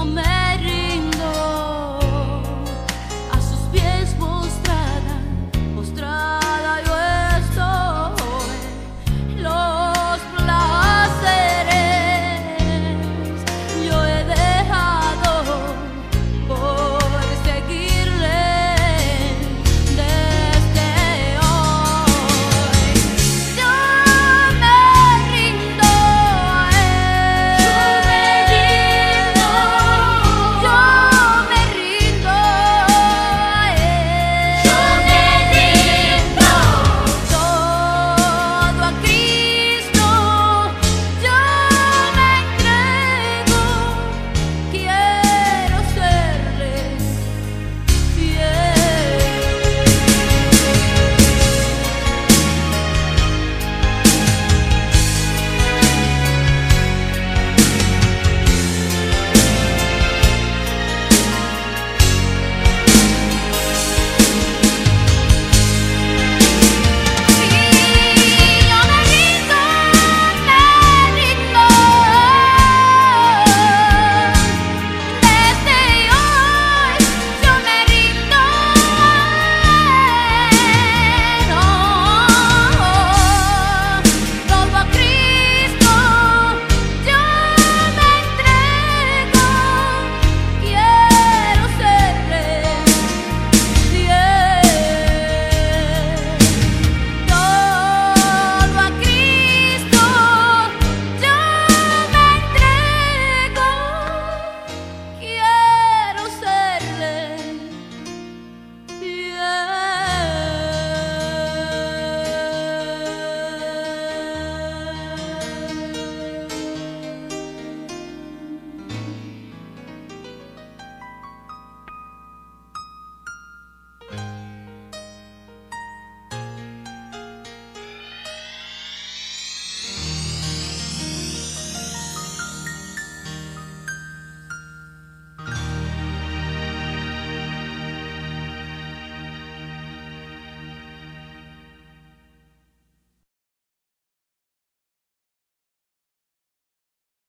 your man.